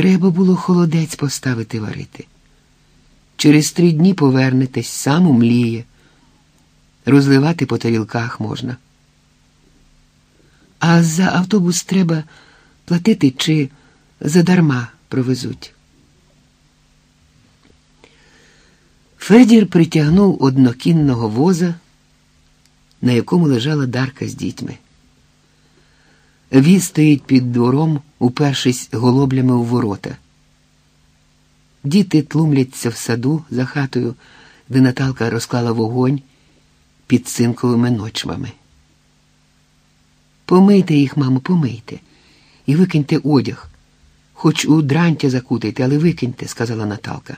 Треба було холодець поставити варити. Через три дні повернетесь, сам умліє. Розливати по тарілках можна. А за автобус треба платити чи задарма провезуть. Федір притягнув однокінного воза, на якому лежала Дарка з дітьми. Віз стоїть під двором, упершись голоблями у ворота. Діти тлумляться в саду за хатою, де Наталка розклала вогонь під цинковими ночвами. Помийте їх, мамо, помийте, і викиньте одяг. Хоч у дрантя закутайте, але викиньте, сказала Наталка.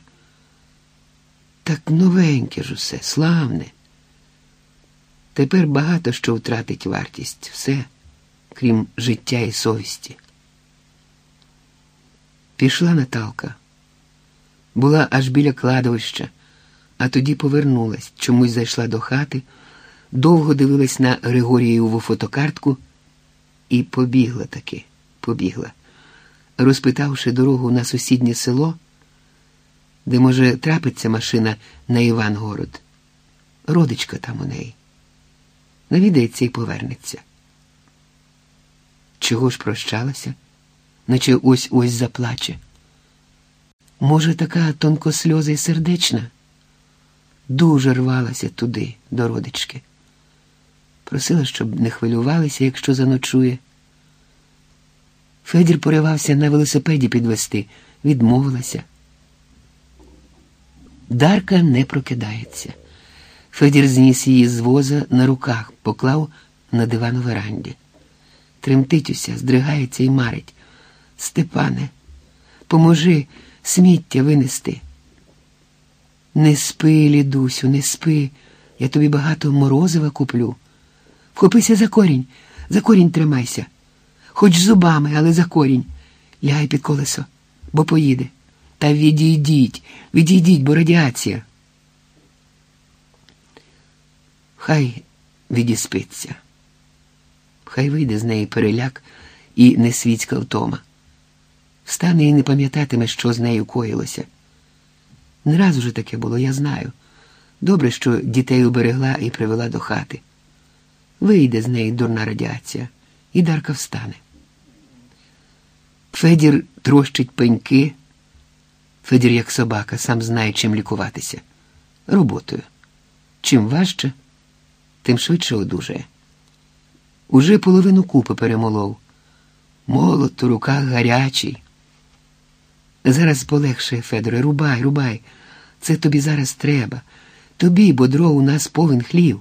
Так новеньке ж усе, славне. Тепер багато що втратить вартість, все, крім життя і совісті. Пішла Наталка, була аж біля кладовища, а тоді повернулась, чомусь зайшла до хати, довго дивилась на Григорієву фотокартку і побігла таки, побігла, розпитавши дорогу на сусіднє село, де може трапиться машина на Івангород. Родичка там у неї. Навідається і повернеться. Чого ж прощалася, наче ось ось заплаче? Може, така тонкосльоза і сердечна? Дуже рвалася туди, до родички. Просила, щоб не хвилювалися, якщо заночує. Федір поривався на велосипеді підвести, відмовилася. Дарка не прокидається. Федір зніс її з воза на руках, поклав на диван у веранді. Тремтить уся, здригається і марить. Степане, поможи сміття винести. Не спи, лідусю, не спи. Я тобі багато морозива куплю. Вхопися за корінь, за корінь тримайся. Хоч зубами, але за корінь. Лягай під колесо, бо поїде. Та відійдіть, відійдіть, бо радіація. Хай відіспиться, хай вийде з неї переляк і несвітська втома. Встане і не пам'ятатиме, що з нею коїлося. Не раз уже таке було, я знаю. Добре, що дітей уберегла і привела до хати. Вийде з неї дурна радіація, і Дарка встане. Федір трощить пеньки. Федір, як собака, сам знає, чим лікуватися. Роботою. Чим важче, тим швидше одужає. Уже половину купи перемолов. Молот у руках гарячий. Зараз полегше, Федоре, рубай, рубай. Це тобі зараз треба. Тобі, бо дров у нас повен хлів.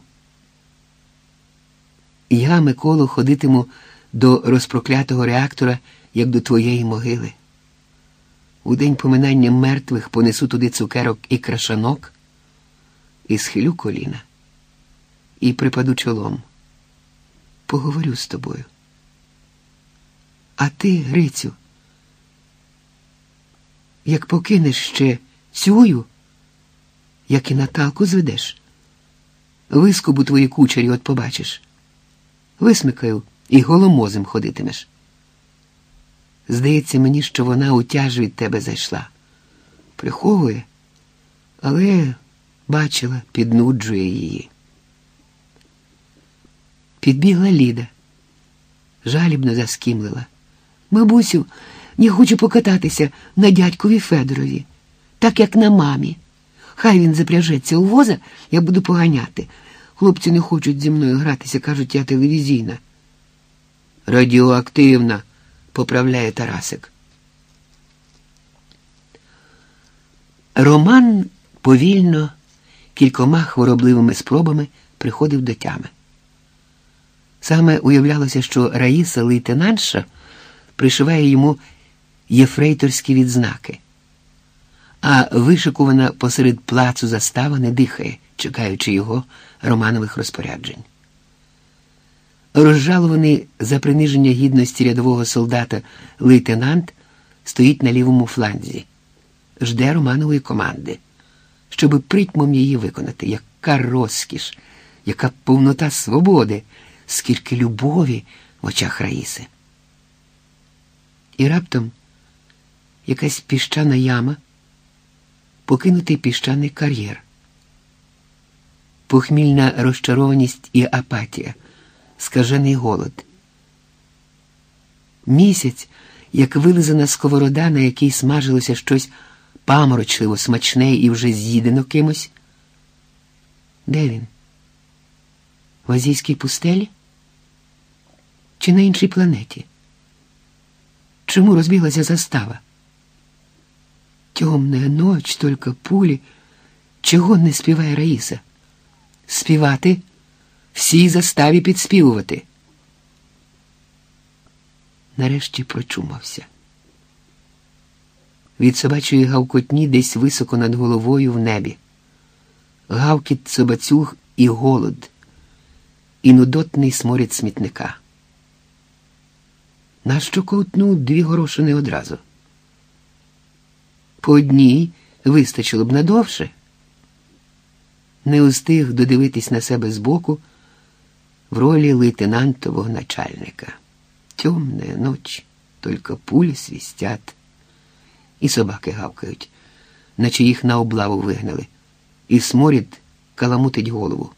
Я, Миколо, ходитиму до розпроклятого реактора, як до твоєї могили. У день поминання мертвих понесу туди цукерок і крашанок, і схилю коліна, і припаду чолом. Поговорю з тобою. А ти, Грицю, як покинеш ще цюю, як і Наталку зведеш, вискобу твої кучері от побачиш. Висмикаю і голомозим ходитимеш. Здається мені, що вона у тяж від тебе зайшла. Приховує, але бачила, піднуджує її. Підбігла Ліда, жалібно заскімлила. Бабусю, я хочу покататися на дядькові Федорові, так як на мамі. Хай він запряжеться у воза, я буду поганяти. Хлопці не хочуть зі мною гратися, кажуть, я телевізійна. Радіоактивна поправляє Тарасик. Роман повільно, кількома хворобливими спробами приходив до тями. Саме уявлялося, що Раїса лейтенантша пришиває йому єфрейторські відзнаки, а вишикувана посеред плацу застава не дихає, чекаючи його романових розпоряджень. Розжалований за приниження гідності рядового солдата лейтенант стоїть на лівому фланзі, жде Романової команди, щоби притьмом її виконати. Яка розкіш, яка повнота свободи, скільки любові в очах Раїси. І раптом якась піщана яма, покинутий піщаний кар'єр, похмільна розчарованість і апатія, скажений голод. Місяць, як вилизана сковорода, на якій смажилося щось паморочливо смачне і вже з'їдено кимось. Де він? В азійській пустелі? Чи на іншій планеті? Чому розбіглася застава? Темная ночь, только пулі. Чого не співає Раїса? Співати, всій заставі підспівувати. Нарешті прочумався. Від собачої гавкотні десь високо над головою в небі. Гавкіт собацюг і голод, і нудотний сморід смітника. Нащо ковтнув дві горошини одразу? По одній вистачило б надовше. Не устиг додивитись на себе збоку в ролі лейтенантового начальника. Темная ночь, только пулі свистят. І собаки гавкають, наче їх на облаву вигнали, і сморід каламутить голову.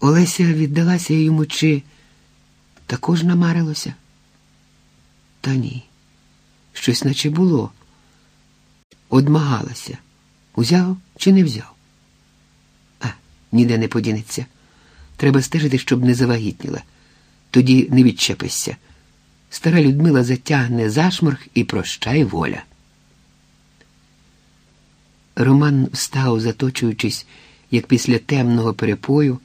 Олеся віддалася йому чи також намарилося? Та ні, щось наче було. Одмагалася. Узяв чи не взяв? А, ніде не подінеться. Треба стежити, щоб не завагітніла. Тоді не відчепишся. Стара Людмила затягне зашморг і прощай воля. Роман встав, заточуючись, як після темного перепою,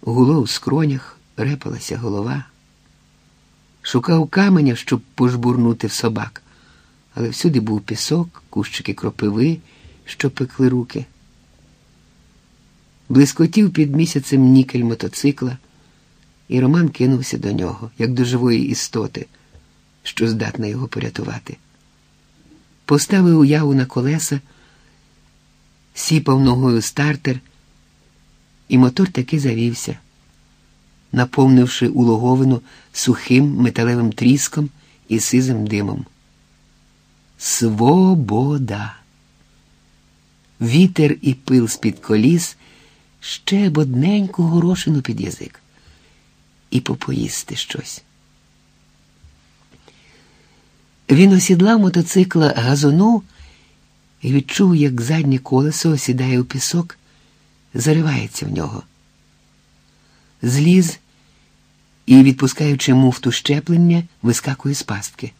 гуло у скронях, репалася голова. Шукав каменя, щоб пожбурнути в собак, але всюди був пісок, кущики кропиви, що пекли руки. Блискотів під місяцем нікель мотоцикла, і Роман кинувся до нього, як до живої істоти, що здатна його порятувати. Поставив уяву на колеса, сіпав ногою стартер, і мотор таки завівся наповнивши улоговину сухим металевим тріском і сизим димом. Свобода! Вітер і пил з-під коліс ще б одненьку горошину під язик і попоїсти щось. Він осідлав мотоцикла газону і відчув, як заднє колесо осідає у пісок, заривається в нього зліз і, відпускаючи муфту щеплення, вискакує з пастки.